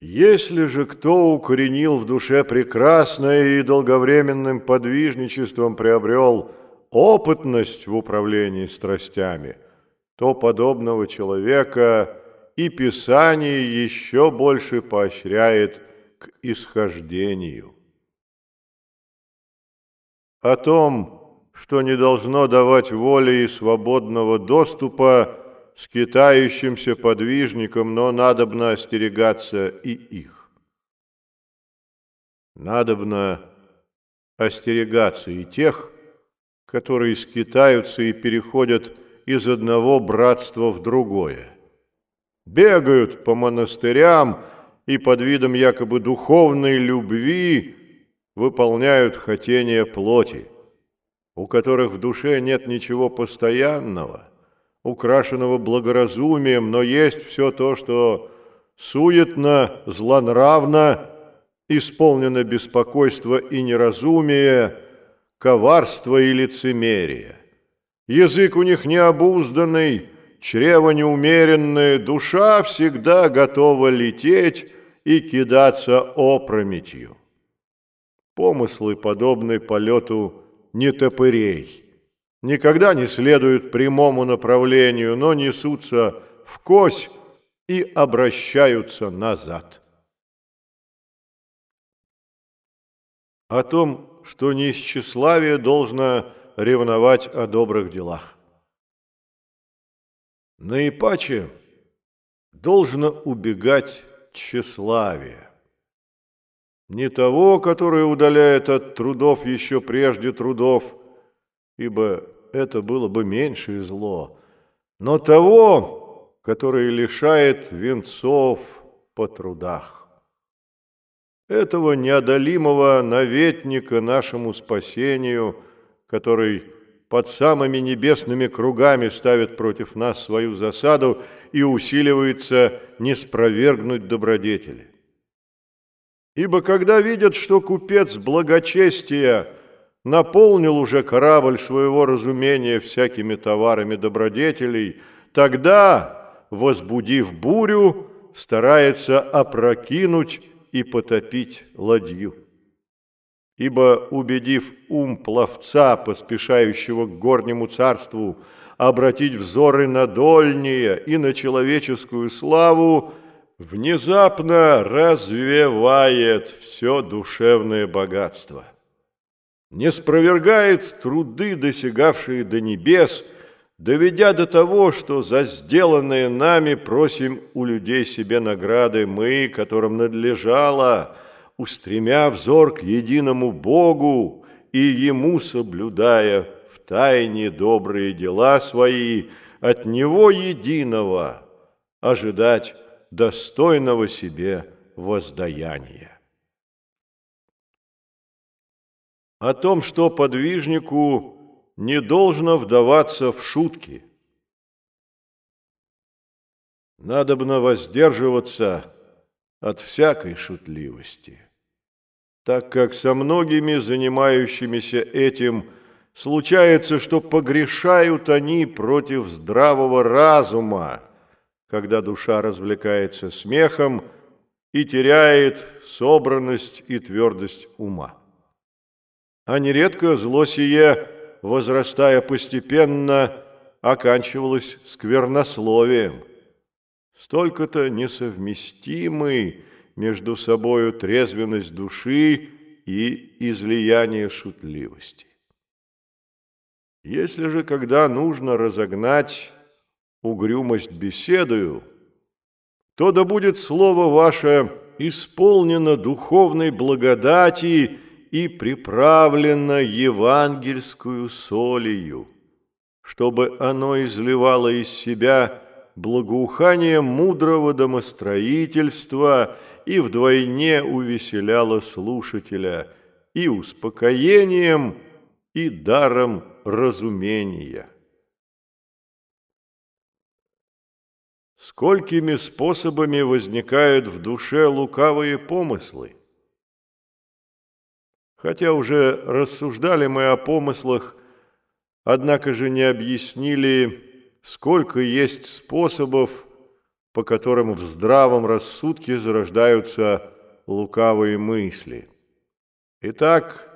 Если же кто укоренил в душе прекрасное и долговременным подвижничеством приобрел опытность в управлении страстями, то подобного человека и Писание еще больше поощряет к исхождению. О том, что не должно давать воли и свободного доступа скитающимся подвижникам, но надобно остерегаться и их. Надобно остерегаться и тех, которые скитаются и переходят из одного братства в другое. Бегают по монастырям и под видом якобы духовной любви выполняют хотения плоти, у которых в душе нет ничего постоянного – украшенного благоразумием, но есть все то, что суетно, злонравно, исполнено беспокойство и неразумие, коварство и лицемерие. Язык у них необузданный, чрево неумеренное, душа всегда готова лететь и кидаться опрометью. Помыслы подобны полету нетопырей никогда не следуют прямому направлению, но несутся в кось и обращаются назад. О том, что не из должно ревновать о добрых делах. Наипаче должно убегать тщеславие. Не того, которое удаляет от трудов еще прежде трудов, ибо это было бы меньшее зло, но того, который лишает венцов по трудах. Этого неодолимого наветника нашему спасению, который под самыми небесными кругами ставит против нас свою засаду и усиливается не спровергнуть добродетели. Ибо когда видят, что купец благочестия – наполнил уже корабль своего разумения всякими товарами добродетелей, тогда, возбудив бурю, старается опрокинуть и потопить ладью. Ибо, убедив ум пловца, поспешающего к горнему царству, обратить взоры на дольнее и на человеческую славу, внезапно развивает все душевное богатство – не спровергает труды, досягавшие до небес, доведя до того, что за сделанное нами просим у людей себе награды мы, которым надлежало, устремя взор к единому Богу и Ему соблюдая в тайне добрые дела свои, от Него единого ожидать достойного себе воздаяния. О том, что подвижнику не должно вдаваться в шутки. Надобно воздерживаться от всякой шутливости, так как со многими занимающимися этим случается, что погрешают они против здравого разума, когда душа развлекается смехом и теряет собранность и твердость ума а нередко зло сие, возрастая постепенно, оканчивалось сквернословием. Столько-то несовместимы между собою трезвенность души и излияние шутливости. Если же, когда нужно разогнать угрюмость беседою, то да будет слово ваше исполнено духовной благодати и приправлено евангельскую солью, чтобы оно изливало из себя благоухание мудрого домостроительства и вдвойне увеселяло слушателя и успокоением, и даром разумения. Сколькими способами возникают в душе лукавые помыслы? Хотя уже рассуждали мы о помыслах, однако же не объяснили, сколько есть способов по которым в здравом рассудке зарождаются лукавые мысли. Итак,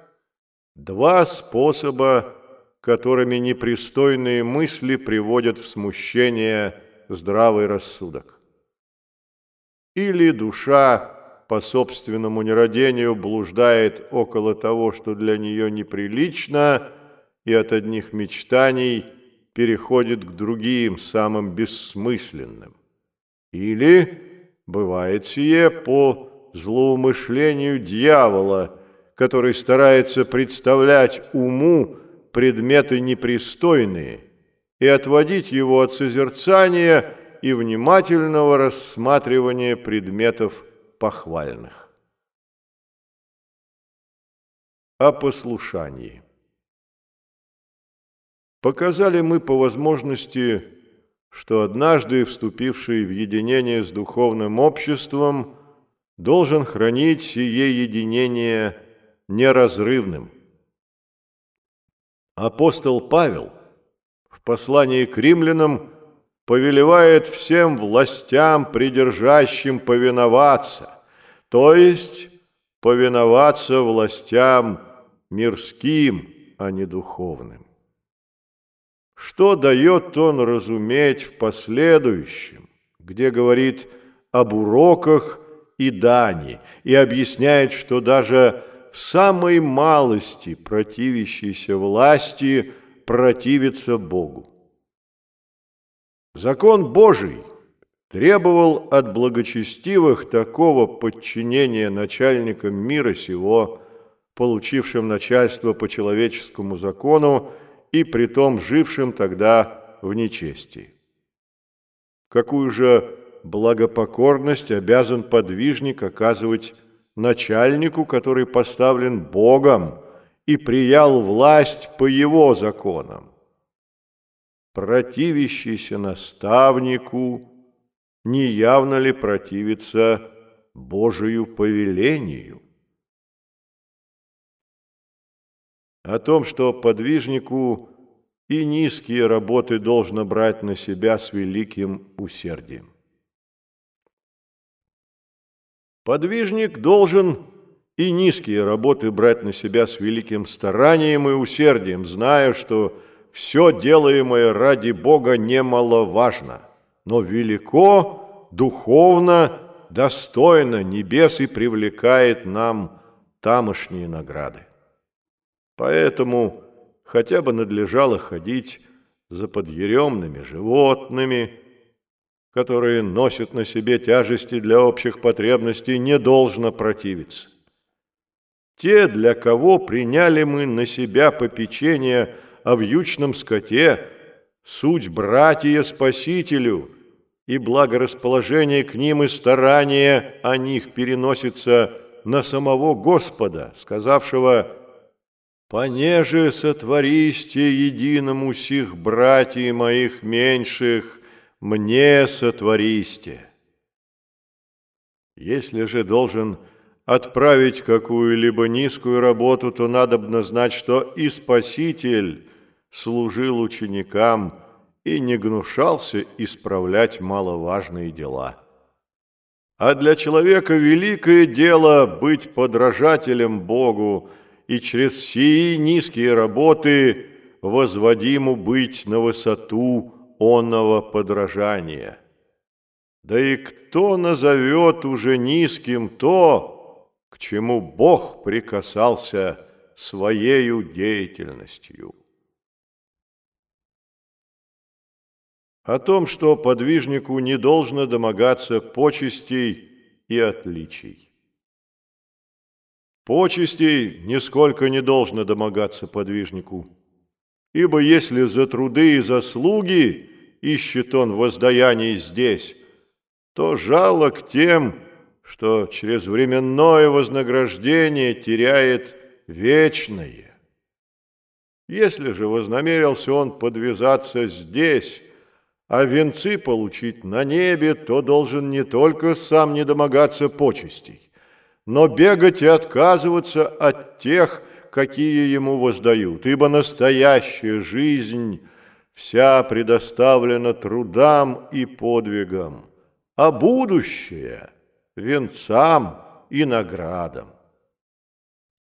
два способа, которыми непристойные мысли приводят в смущение здравый рассудок. Или душа по собственному нерадению блуждает около того, что для нее неприлично, и от одних мечтаний переходит к другим, самым бессмысленным. Или бывает сие по злоумышлению дьявола, который старается представлять уму предметы непристойные и отводить его от созерцания и внимательного рассматривания предметов похвальных. О послушании. Показали мы по возможности, что однажды вступивший в единение с духовным обществом должен хранить сие единение неразрывным. Апостол Павел в послании к римлянам повелевает всем властям, придержащим повиноваться, то есть повиноваться властям мирским, а не духовным. Что дает он разуметь в последующем, где говорит об уроках и дани, и объясняет, что даже в самой малости противящейся власти противится Богу. Закон Божий требовал от благочестивых такого подчинения начальникам мира сего, получившим начальство по человеческому закону и притом жившим тогда в нечестии. Какую же благопокорность обязан подвижник оказывать начальнику, который поставлен Богом и приял власть по его законам? Противящийся наставнику, не явно ли противится Божию повелению? О том, что подвижнику и низкие работы должно брать на себя с великим усердием. Подвижник должен и низкие работы брать на себя с великим старанием и усердием, зная, что все делаемое ради Бога немаловажно, но велико, духовно, достойно небес и привлекает нам тамошние награды. Поэтому хотя бы надлежало ходить за подъеремными животными, которые носят на себе тяжести для общих потребностей, не должно противиться. Те, для кого приняли мы на себя попечение – о вьючном скоте, суть братья Спасителю, и благорасположение к ним и старание о них переносится на самого Господа, сказавшего «Понеже сотвористе единому сих братьев моих меньших, мне сотвористе». Если же должен отправить какую-либо низкую работу, то надо бы знать, что и Спаситель служил ученикам и не гнушался исправлять маловажные дела. А для человека великое дело быть подражателем Богу и через сии низкие работы возводиму быть на высоту онного подражания. Да и кто назовет уже низким то, к чему Бог прикасался своею деятельностью? о том, что подвижнику не должно домогаться почестей и отличий. Почестей нисколько не должно домогаться подвижнику, ибо если за труды и заслуги ищет он воздаяние здесь, то жалок тем, что через временное вознаграждение теряет вечное. Если же вознамерился он подвязаться здесь, а венцы получить на небе, то должен не только сам не домогаться почестей, но бегать и отказываться от тех, какие ему воздают, ибо настоящая жизнь вся предоставлена трудам и подвигам, а будущее – венцам и наградам.